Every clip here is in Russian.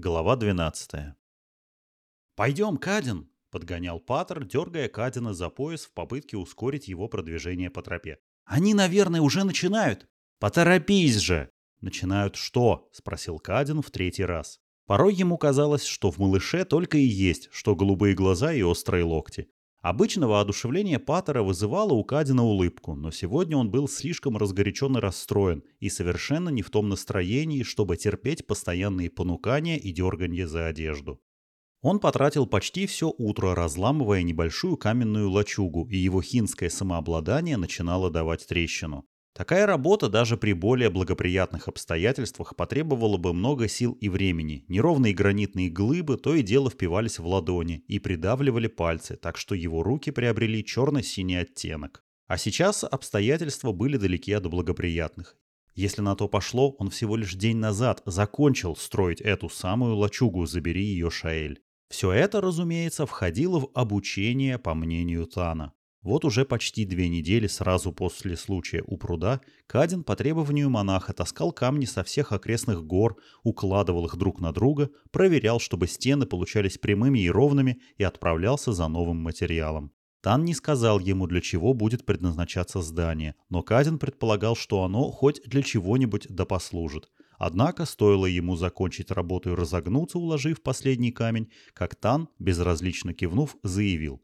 Глава 12. «Пойдем, Кадин!» — подгонял Паттер, дергая Кадина за пояс в попытке ускорить его продвижение по тропе. «Они, наверное, уже начинают!» «Поторопись же!» «Начинают что?» — спросил Кадин в третий раз. Порой ему казалось, что в малыше только и есть, что голубые глаза и острые локти. Обычно воодушевление Паттера вызывало у Кадина улыбку, но сегодня он был слишком разгорячен и расстроен, и совершенно не в том настроении, чтобы терпеть постоянные понукания и дерганье за одежду. Он потратил почти все утро, разламывая небольшую каменную лачугу, и его хинское самообладание начинало давать трещину. Такая работа даже при более благоприятных обстоятельствах потребовала бы много сил и времени. Неровные гранитные глыбы то и дело впивались в ладони и придавливали пальцы, так что его руки приобрели черно-синий оттенок. А сейчас обстоятельства были далеки от благоприятных. Если на то пошло, он всего лишь день назад закончил строить эту самую лачугу «Забери ее, Шаэль». Все это, разумеется, входило в обучение, по мнению Тана. Вот уже почти две недели сразу после случая у пруда Кадин по требованию монаха таскал камни со всех окрестных гор, укладывал их друг на друга, проверял, чтобы стены получались прямыми и ровными и отправлялся за новым материалом. Тан не сказал ему, для чего будет предназначаться здание, но Кадин предполагал, что оно хоть для чего-нибудь да послужит. Однако стоило ему закончить работу и разогнуться, уложив последний камень, как Тан, безразлично кивнув, заявил.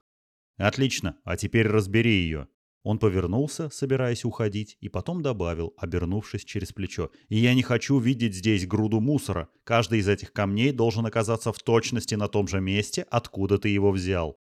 «Отлично, а теперь разбери ее». Он повернулся, собираясь уходить, и потом добавил, обернувшись через плечо. «И я не хочу видеть здесь груду мусора. Каждый из этих камней должен оказаться в точности на том же месте, откуда ты его взял».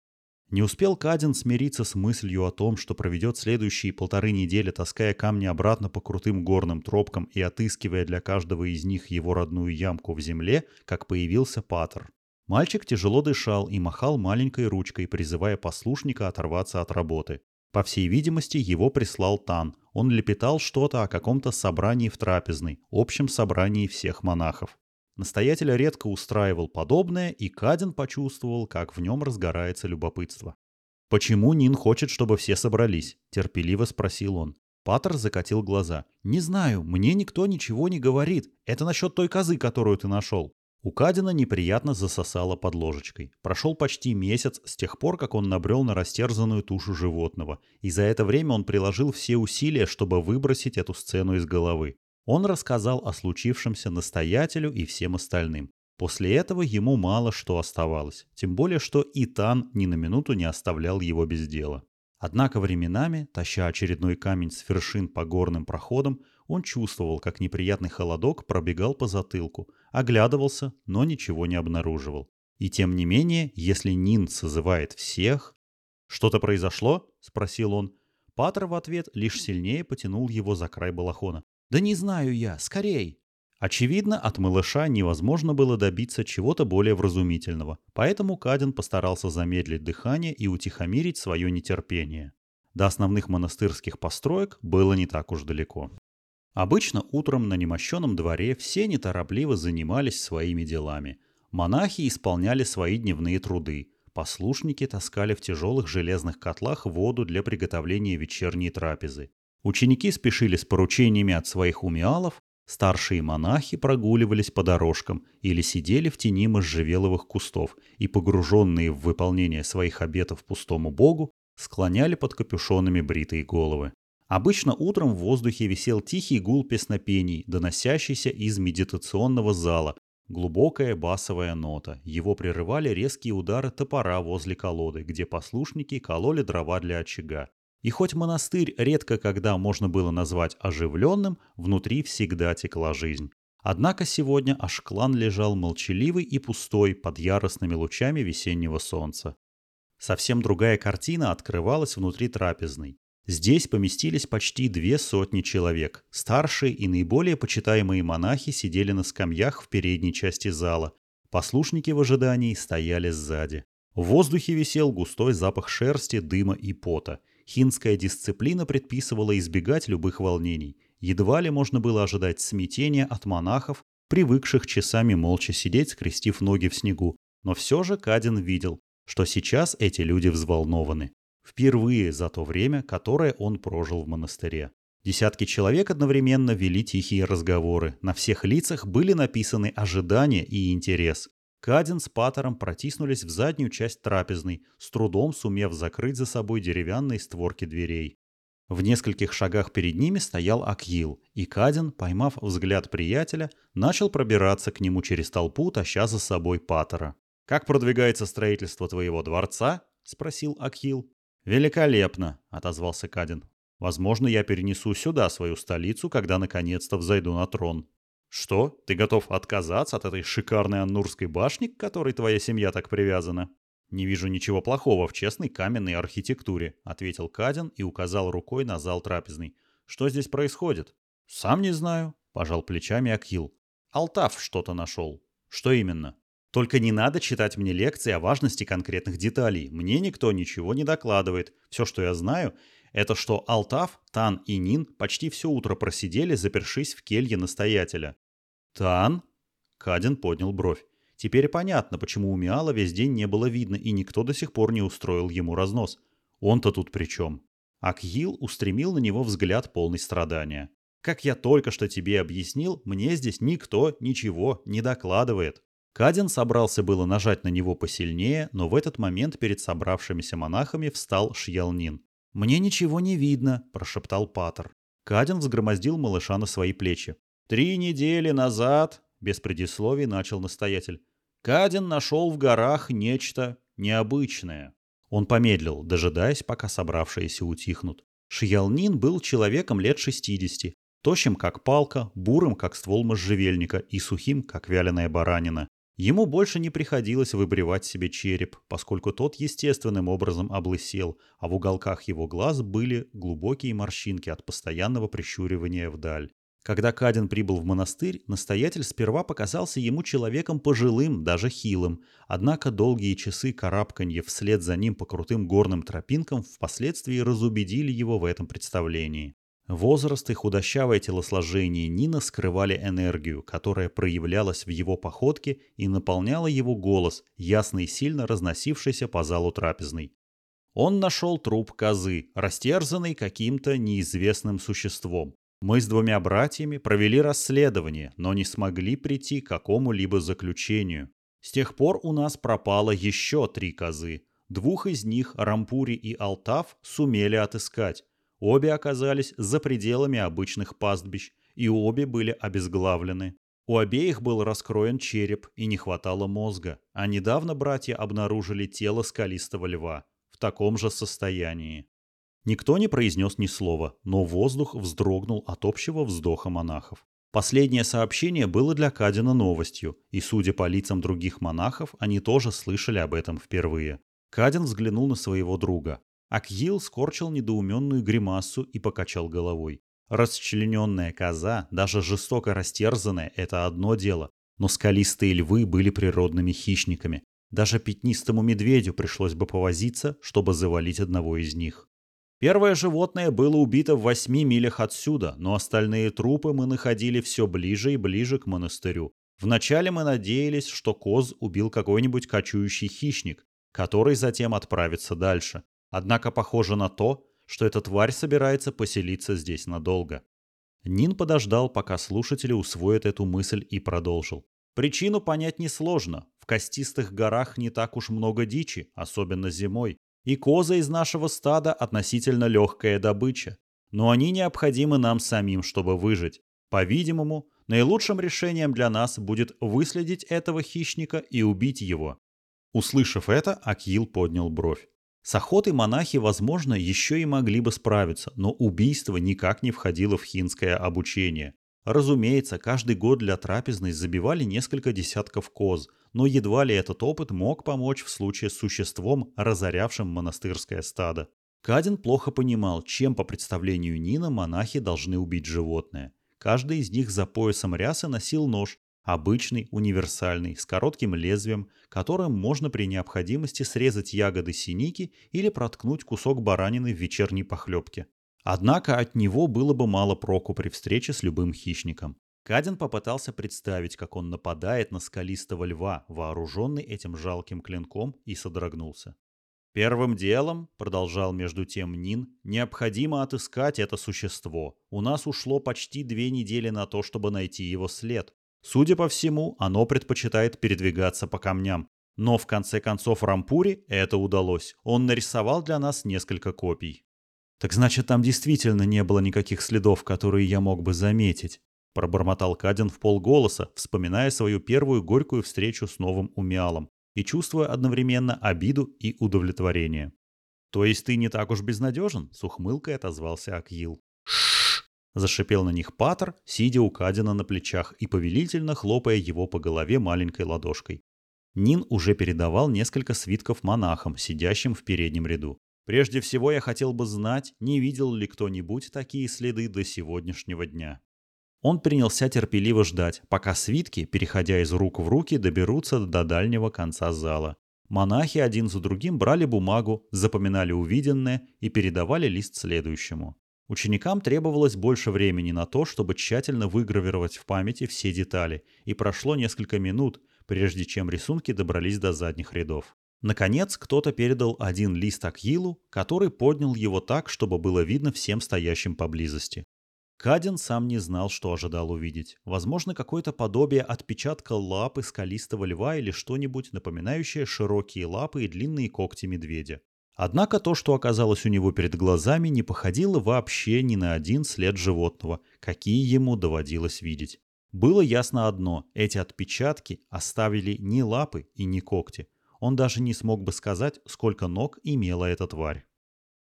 Не успел Кадин смириться с мыслью о том, что проведет следующие полторы недели, таская камни обратно по крутым горным тропкам и отыскивая для каждого из них его родную ямку в земле, как появился Паттер. Мальчик тяжело дышал и махал маленькой ручкой, призывая послушника оторваться от работы. По всей видимости, его прислал Тан. Он лепетал что-то о каком-то собрании в трапезной, общем собрании всех монахов. Настоятель редко устраивал подобное, и Кадин почувствовал, как в нем разгорается любопытство. «Почему Нин хочет, чтобы все собрались?» – терпеливо спросил он. Паттер закатил глаза. «Не знаю, мне никто ничего не говорит. Это насчет той козы, которую ты нашел. У Кадина неприятно засосало под ложечкой. Прошел почти месяц с тех пор, как он набрел на растерзанную тушу животного, и за это время он приложил все усилия, чтобы выбросить эту сцену из головы. Он рассказал о случившемся настоятелю и всем остальным. После этого ему мало что оставалось, тем более что Итан ни на минуту не оставлял его без дела. Однако временами, таща очередной камень с вершин по горным проходам, он чувствовал, как неприятный холодок пробегал по затылку, оглядывался, но ничего не обнаруживал. И тем не менее, если Нин созывает всех... «Что-то произошло?» — спросил он. Патер в ответ лишь сильнее потянул его за край балахона. «Да не знаю я, скорей!» Очевидно, от малыша невозможно было добиться чего-то более вразумительного, поэтому Кадин постарался замедлить дыхание и утихомирить свое нетерпение. До основных монастырских построек было не так уж далеко. Обычно утром на немощенном дворе все неторопливо занимались своими делами. Монахи исполняли свои дневные труды. Послушники таскали в тяжелых железных котлах воду для приготовления вечерней трапезы. Ученики спешили с поручениями от своих умиалов, старшие монахи прогуливались по дорожкам или сидели в тени можжевеловых кустов и, погруженные в выполнение своих обетов пустому богу, склоняли под капюшонами бритые головы. Обычно утром в воздухе висел тихий гул песнопений, доносящийся из медитационного зала, глубокая басовая нота. Его прерывали резкие удары топора возле колоды, где послушники кололи дрова для очага. И хоть монастырь редко когда можно было назвать оживленным, внутри всегда текла жизнь. Однако сегодня Ашклан лежал молчаливый и пустой под яростными лучами весеннего солнца. Совсем другая картина открывалась внутри трапезной. Здесь поместились почти две сотни человек. Старшие и наиболее почитаемые монахи сидели на скамьях в передней части зала. Послушники в ожидании стояли сзади. В воздухе висел густой запах шерсти, дыма и пота. Хинская дисциплина предписывала избегать любых волнений. Едва ли можно было ожидать смятения от монахов, привыкших часами молча сидеть, скрестив ноги в снегу. Но все же Кадин видел, что сейчас эти люди взволнованы. Впервые за то время, которое он прожил в монастыре. Десятки человек одновременно вели тихие разговоры. На всех лицах были написаны ожидания и интерес. Кадин с Паттером протиснулись в заднюю часть трапезной, с трудом сумев закрыть за собой деревянные створки дверей. В нескольких шагах перед ними стоял Акил, и Кадин, поймав взгляд приятеля, начал пробираться к нему через толпу, таща за собой Паттера. «Как продвигается строительство твоего дворца?» — спросил Акил. «Великолепно», — отозвался Кадин. «Возможно, я перенесу сюда свою столицу, когда наконец-то взойду на трон». «Что? Ты готов отказаться от этой шикарной Аннурской башни, к которой твоя семья так привязана?» «Не вижу ничего плохого в честной каменной архитектуре», — ответил Кадин и указал рукой на зал трапезный. «Что здесь происходит?» «Сам не знаю», — пожал плечами Акил. «Алтав что-то нашел». «Что именно?» «Только не надо читать мне лекции о важности конкретных деталей. Мне никто ничего не докладывает. Все, что я знаю, это что Алтав, Тан и Нин почти все утро просидели, запершись в келье настоятеля. «Тан?» Кадин поднял бровь. Теперь понятно, почему у Миала весь день не было видно, и никто до сих пор не устроил ему разнос. Он-то тут при чем? Акхил устремил на него взгляд полный страдания. «Как я только что тебе объяснил, мне здесь никто ничего не докладывает». Кадин собрался было нажать на него посильнее, но в этот момент перед собравшимися монахами встал Шьялнин. «Мне ничего не видно», – прошептал Патер. Кадин взгромоздил малыша на свои плечи. «Три недели назад», – без предисловий начал настоятель, Кадин нашел в горах нечто необычное. Он помедлил, дожидаясь, пока собравшиеся утихнут. Шиялнин был человеком лет 60, тощим как палка, бурым как ствол можжевельника и сухим как вяленая баранина. Ему больше не приходилось выбривать себе череп, поскольку тот естественным образом облысел, а в уголках его глаз были глубокие морщинки от постоянного прищуривания вдаль. Когда Кадин прибыл в монастырь, настоятель сперва показался ему человеком пожилым, даже хилым, однако долгие часы карабканье вслед за ним по крутым горным тропинкам впоследствии разубедили его в этом представлении. Возраст и худощавое телосложение Нина скрывали энергию, которая проявлялась в его походке и наполняла его голос, ясно и сильно разносившийся по залу трапезной. Он нашел труп козы, растерзанный каким-то неизвестным существом. Мы с двумя братьями провели расследование, но не смогли прийти к какому-либо заключению. С тех пор у нас пропало еще три козы. Двух из них, Рампури и Алтав, сумели отыскать. Обе оказались за пределами обычных пастбищ, и обе были обезглавлены. У обеих был раскроен череп и не хватало мозга, а недавно братья обнаружили тело скалистого льва в таком же состоянии. Никто не произнес ни слова, но воздух вздрогнул от общего вздоха монахов. Последнее сообщение было для Кадина новостью, и, судя по лицам других монахов, они тоже слышали об этом впервые. Кадин взглянул на своего друга. Акьил скорчил недоуменную гримасу и покачал головой. Расчлененная коза, даже жестоко растерзанная, это одно дело, но скалистые львы были природными хищниками. Даже пятнистому медведю пришлось бы повозиться, чтобы завалить одного из них. Первое животное было убито в восьми милях отсюда, но остальные трупы мы находили все ближе и ближе к монастырю. Вначале мы надеялись, что коз убил какой-нибудь кочующий хищник, который затем отправится дальше. Однако похоже на то, что эта тварь собирается поселиться здесь надолго. Нин подождал, пока слушатели усвоят эту мысль и продолжил. Причину понять несложно. В костистых горах не так уж много дичи, особенно зимой. И козы из нашего стада относительно легкая добыча. Но они необходимы нам самим, чтобы выжить. По-видимому, наилучшим решением для нас будет выследить этого хищника и убить его. Услышав это, Акил поднял бровь. С охотой монахи, возможно, еще и могли бы справиться, но убийство никак не входило в хинское обучение. Разумеется, каждый год для трапезной забивали несколько десятков коз, но едва ли этот опыт мог помочь в случае с существом, разорявшим монастырское стадо. Кадин плохо понимал, чем по представлению Нина монахи должны убить животное. Каждый из них за поясом рясы носил нож, Обычный, универсальный, с коротким лезвием, которым можно при необходимости срезать ягоды синики или проткнуть кусок баранины в вечерней похлебке. Однако от него было бы мало проку при встрече с любым хищником. Кадин попытался представить, как он нападает на скалистого льва, вооруженный этим жалким клинком, и содрогнулся. Первым делом, продолжал между тем Нин, необходимо отыскать это существо. У нас ушло почти две недели на то, чтобы найти его след. Судя по всему, оно предпочитает передвигаться по камням. Но в конце концов Рампури это удалось. Он нарисовал для нас несколько копий. «Так значит, там действительно не было никаких следов, которые я мог бы заметить», — пробормотал Кадин в полголоса, вспоминая свою первую горькую встречу с новым Умиалом и чувствуя одновременно обиду и удовлетворение. «То есть ты не так уж безнадежен?» — с ухмылкой отозвался Акил. «Шшш!» — зашипел на них Патер, сидя у Кадина на плечах и повелительно хлопая его по голове маленькой ладошкой. Нин уже передавал несколько свитков монахам, сидящим в переднем ряду. Прежде всего я хотел бы знать, не видел ли кто-нибудь такие следы до сегодняшнего дня. Он принялся терпеливо ждать, пока свитки, переходя из рук в руки, доберутся до дальнего конца зала. Монахи один за другим брали бумагу, запоминали увиденное и передавали лист следующему. Ученикам требовалось больше времени на то, чтобы тщательно выгравировать в памяти все детали, и прошло несколько минут, прежде чем рисунки добрались до задних рядов. Наконец, кто-то передал один лист Акилу, который поднял его так, чтобы было видно всем стоящим поблизости. Кадин сам не знал, что ожидал увидеть. Возможно, какое-то подобие отпечатка лапы скалистого льва или что-нибудь, напоминающее широкие лапы и длинные когти медведя. Однако то, что оказалось у него перед глазами, не походило вообще ни на один след животного, какие ему доводилось видеть. Было ясно одно – эти отпечатки оставили ни лапы и ни когти. Он даже не смог бы сказать, сколько ног имела эта тварь.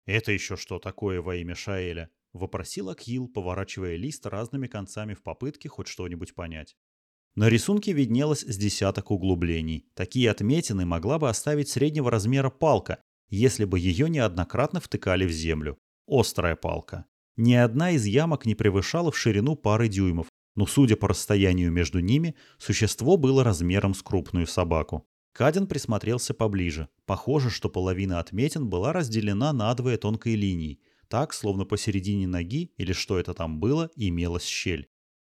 «Это еще что такое во имя Шаэля?» — вопросил Акил, поворачивая лист разными концами в попытке хоть что-нибудь понять. На рисунке виднелось с десяток углублений. Такие отметины могла бы оставить среднего размера палка, если бы ее неоднократно втыкали в землю. Острая палка. Ни одна из ямок не превышала в ширину пары дюймов, но, судя по расстоянию между ними, существо было размером с крупную собаку. Каден присмотрелся поближе. Похоже, что половина отметин была разделена надвое тонкой линией – так, словно посередине ноги, или что это там было, имелась щель.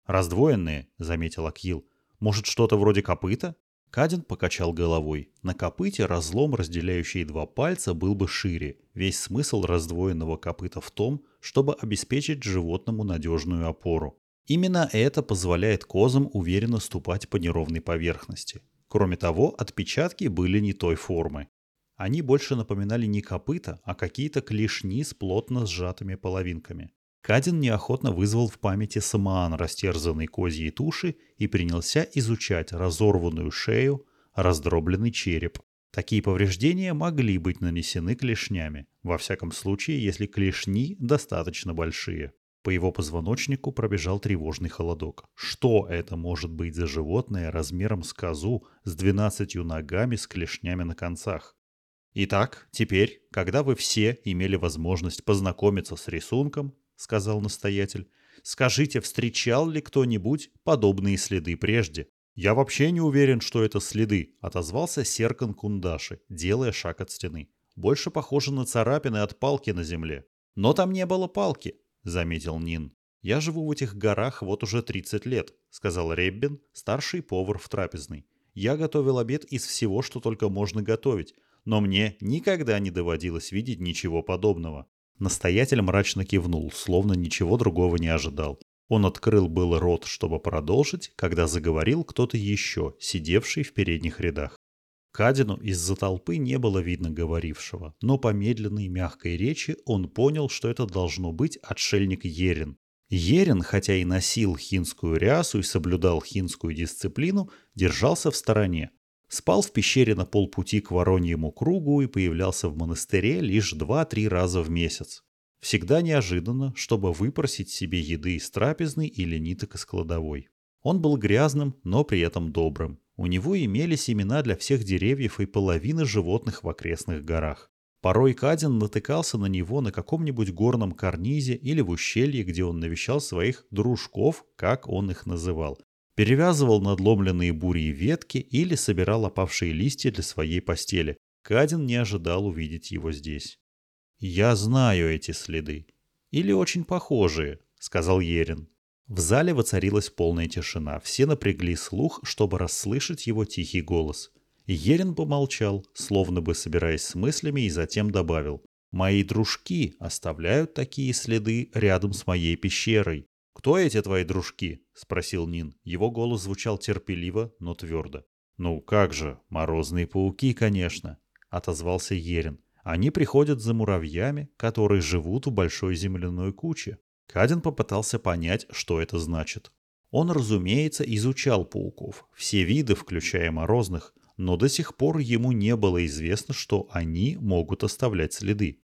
«Раздвоенные», — заметил Акил. «Может, что-то вроде копыта?» Кадин покачал головой. На копыте разлом, разделяющий два пальца, был бы шире. Весь смысл раздвоенного копыта в том, чтобы обеспечить животному надежную опору. Именно это позволяет козам уверенно ступать по неровной поверхности. Кроме того, отпечатки были не той формы. Они больше напоминали не копыта, а какие-то клешни с плотно сжатыми половинками. Кадин неохотно вызвал в памяти самоан растерзанной козьей туши и принялся изучать разорванную шею, раздробленный череп. Такие повреждения могли быть нанесены клешнями, во всяком случае, если клешни достаточно большие. По его позвоночнику пробежал тревожный холодок. Что это может быть за животное размером с козу с двенадцатью ногами с клешнями на концах? «Итак, теперь, когда вы все имели возможность познакомиться с рисунком, — сказал настоятель, — скажите, встречал ли кто-нибудь подобные следы прежде?» «Я вообще не уверен, что это следы», — отозвался Серкан Кундаши, делая шаг от стены. «Больше похоже на царапины от палки на земле». «Но там не было палки», — заметил Нин. «Я живу в этих горах вот уже 30 лет», — сказал Реббин, старший повар в трапезной. «Я готовил обед из всего, что только можно готовить, но мне никогда не доводилось видеть ничего подобного. Настоятель мрачно кивнул, словно ничего другого не ожидал. Он открыл был рот, чтобы продолжить, когда заговорил кто-то еще, сидевший в передних рядах. Кадину из-за толпы не было видно говорившего, но по медленной мягкой речи он понял, что это должно быть отшельник Ерин. Ерин, хотя и носил хинскую рясу и соблюдал хинскую дисциплину, держался в стороне, Спал в пещере на полпути к Вороньему кругу и появлялся в монастыре лишь два-три раза в месяц. Всегда неожиданно, чтобы выпросить себе еды из трапезной или ниток из кладовой. Он был грязным, но при этом добрым. У него имелись семена для всех деревьев и половины животных в окрестных горах. Порой Кадин натыкался на него на каком-нибудь горном карнизе или в ущелье, где он навещал своих «дружков», как он их называл, перевязывал надломленные бурей ветки или собирал опавшие листья для своей постели. Кадин не ожидал увидеть его здесь. «Я знаю эти следы. Или очень похожие», — сказал Ерин. В зале воцарилась полная тишина. Все напрягли слух, чтобы расслышать его тихий голос. Ерин помолчал, словно бы собираясь с мыслями, и затем добавил. «Мои дружки оставляют такие следы рядом с моей пещерой. «Кто эти твои дружки?» — спросил Нин. Его голос звучал терпеливо, но твердо. «Ну как же, морозные пауки, конечно», — отозвался Ерин. «Они приходят за муравьями, которые живут в большой земляной куче». Кадин попытался понять, что это значит. Он, разумеется, изучал пауков, все виды, включая морозных, но до сих пор ему не было известно, что они могут оставлять следы.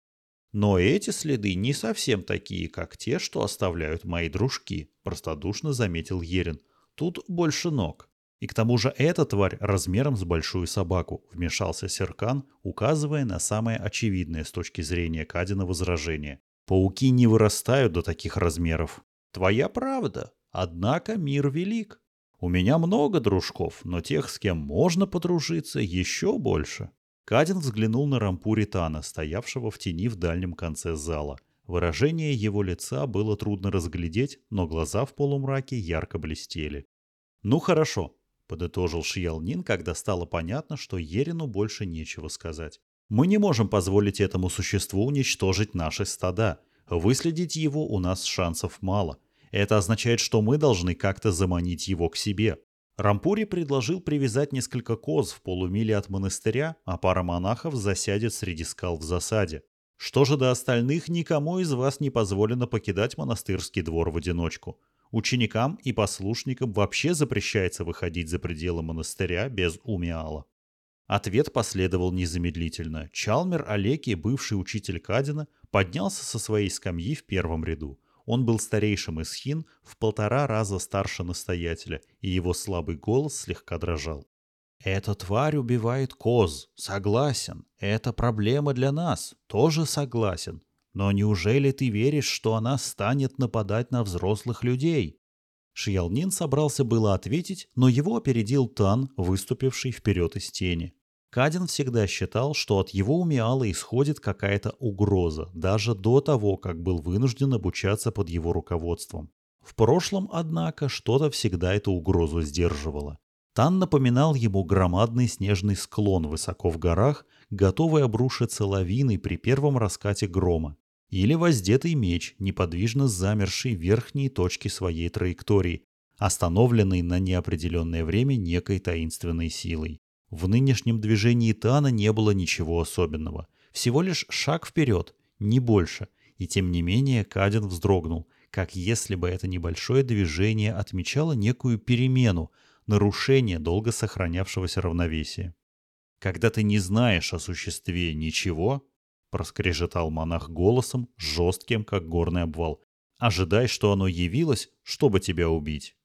Но эти следы не совсем такие, как те, что оставляют мои дружки, простодушно заметил Ерин. Тут больше ног. И к тому же эта тварь размером с большую собаку, вмешался Серкан, указывая на самое очевидное с точки зрения Кадина возражение. Пауки не вырастают до таких размеров. Твоя правда. Однако мир велик. У меня много дружков, но тех, с кем можно подружиться, еще больше. Кадин взглянул на Рампури Тана, стоявшего в тени в дальнем конце зала. Выражение его лица было трудно разглядеть, но глаза в полумраке ярко блестели. «Ну хорошо», — подытожил Шиялнин, когда стало понятно, что Ерину больше нечего сказать. «Мы не можем позволить этому существу уничтожить наши стада. Выследить его у нас шансов мало. Это означает, что мы должны как-то заманить его к себе. Рампури предложил привязать несколько коз в полумиле от монастыря, а пара монахов засядет среди скал в засаде. Что же до остальных, никому из вас не позволено покидать монастырский двор в одиночку. Ученикам и послушникам вообще запрещается выходить за пределы монастыря без умиала. Ответ последовал незамедлительно. Чалмер Олеки, бывший учитель Кадина, поднялся со своей скамьи в первом ряду. Он был старейшим из хин, в полтора раза старше настоятеля, и его слабый голос слегка дрожал. «Эта тварь убивает коз. Согласен. Это проблема для нас. Тоже согласен. Но неужели ты веришь, что она станет нападать на взрослых людей?» Шиялнин собрался было ответить, но его опередил Тан, выступивший вперед из тени. Кадин всегда считал, что от его умиала исходит какая-то угроза, даже до того, как был вынужден обучаться под его руководством. В прошлом, однако, что-то всегда эту угрозу сдерживало. Тан напоминал ему громадный снежный склон высоко в горах, готовый обрушиться лавиной при первом раскате грома, или воздетый меч, неподвижно замерший в верхней точке своей траектории, остановленный на неопределенное время некой таинственной силой. В нынешнем движении Тана не было ничего особенного. Всего лишь шаг вперед, не больше. И тем не менее Кадин вздрогнул, как если бы это небольшое движение отмечало некую перемену, нарушение долго сохранявшегося равновесия. «Когда ты не знаешь о существе ничего», — проскрежетал монах голосом, жестким, как горный обвал, — «ожидай, что оно явилось, чтобы тебя убить».